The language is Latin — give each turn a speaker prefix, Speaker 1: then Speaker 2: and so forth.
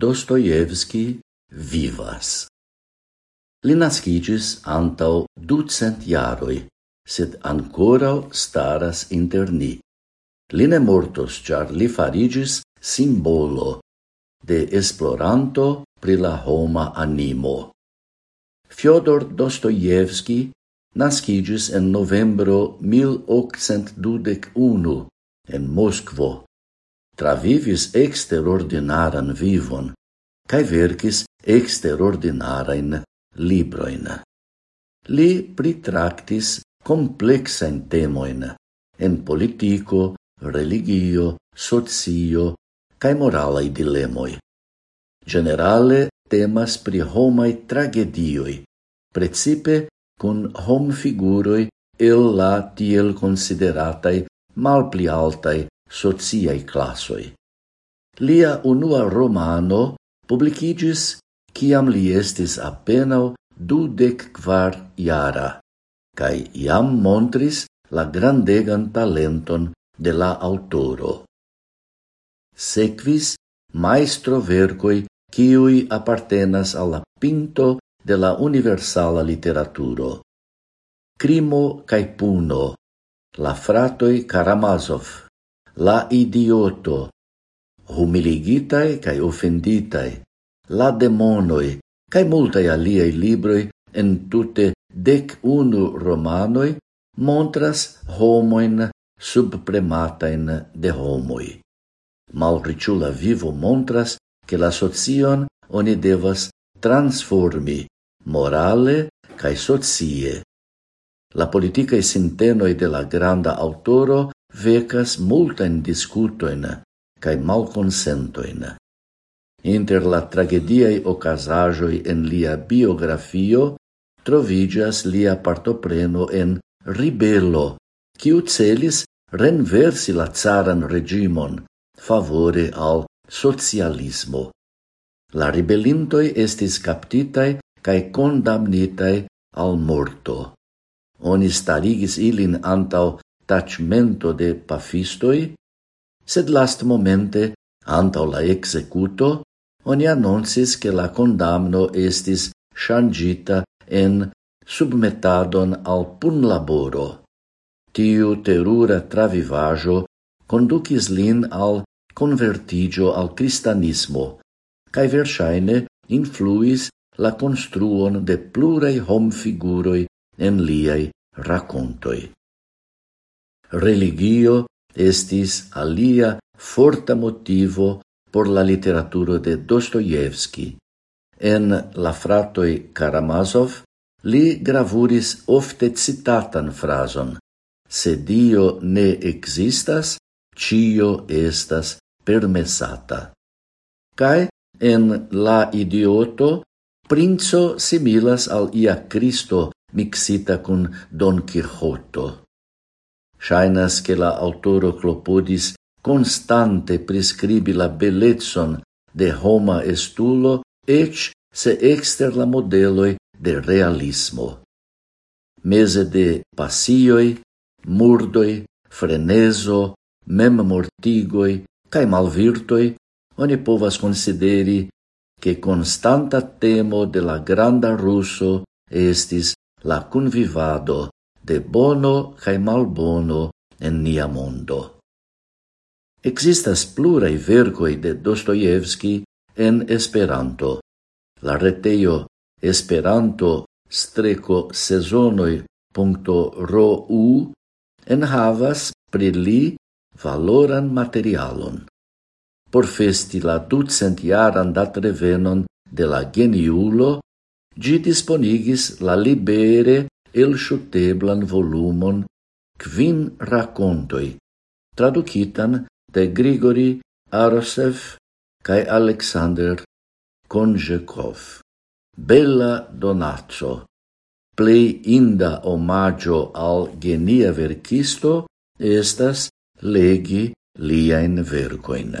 Speaker 1: Dostoevski vivas. Li nascigis antau ducent jaroi, sed ancorau staras inter ni. Li ne mortos, char li farigis simbolo de esploranto pri la homa animo. Fyodor Dostoevski nascigis en novembro 1821 en Moskvo, travivis exterordinaran vivon cae vercis exterordinarain libroin. Li pritractis complexain temoin en politico, religio, socio cae moralai dilemoi. Generale temas pri homai tragedioi, precipe cun hom figuroi el la tiel consideratai mal pli altai sociai classoi. Lia unua romano publicigis ciam li estis apenao dudec quar iara, cae iam montris la grandegan talenton de la autoro. Sequis maestro vercoi ciui appartenas alla pinto de la universala literaturo. Crimo cae puno, la fratoi Karamazov, la idioto, humiligitae cae offenditae, la demonoi, cae multae aliei libroi en tutte dec unu romanoi montras homoin subprematain de homoi. Malriciula vivo montras che la socion oni devas transformi morale cae socie. La politica e sintenoi de la granda autoro vecas multain discutoin cae malconsentoin. Inter la tragediae ocasajoi en lia biografio trovigas lia partopreno en ribello, quiu celis renversi la caran regimon favore al socialismo. La ribelintoi estis captitae cae condamnitae al morto. Oni starigis ilin antau tachmento de pafistoi, sed last momente, antau la executo, oni annonsis che la condamno estis changita en submetadon al punlaboro. Tiu terura travivajo conducis lin al convertigio al cristianismo, cae versaine influis la construon de plurei hom figuroi en liai racontoi religio estis alia forta motivo por la literaturo de Dostoevski. En La fratoi Karamazov li gravuris ofte citatan frason Se Dio ne existas, cio estas permesata. Cae en La idioto princo similas al ia Cristo mixita cun Don Quixoto. Shainas che la autoro clopodis constante prescribi la bellezon de Roma estulo ec se exter la modeloi de realismo. Mese de passioi, murdoi, freneso, memmortigoi cae malvirtoi, oni povas consideri che constanta temo de la granda russo estis la convivado de bono cae malbono en nia mondo. Existas plurai vergoi de Dostoevski en Esperanto. La reteio Esperanto streco en havas pri li valoran materialon. Por festi la ducentiaran dat revenon de la geniulo, gi disponigis la libere elŝuteblan volumon quin racontoi, tradukitan de Grigori Arsev cae Alexander Konjekov. Bella donaco, plei inda omaggio al genia verkisto estas legi liain vergoin.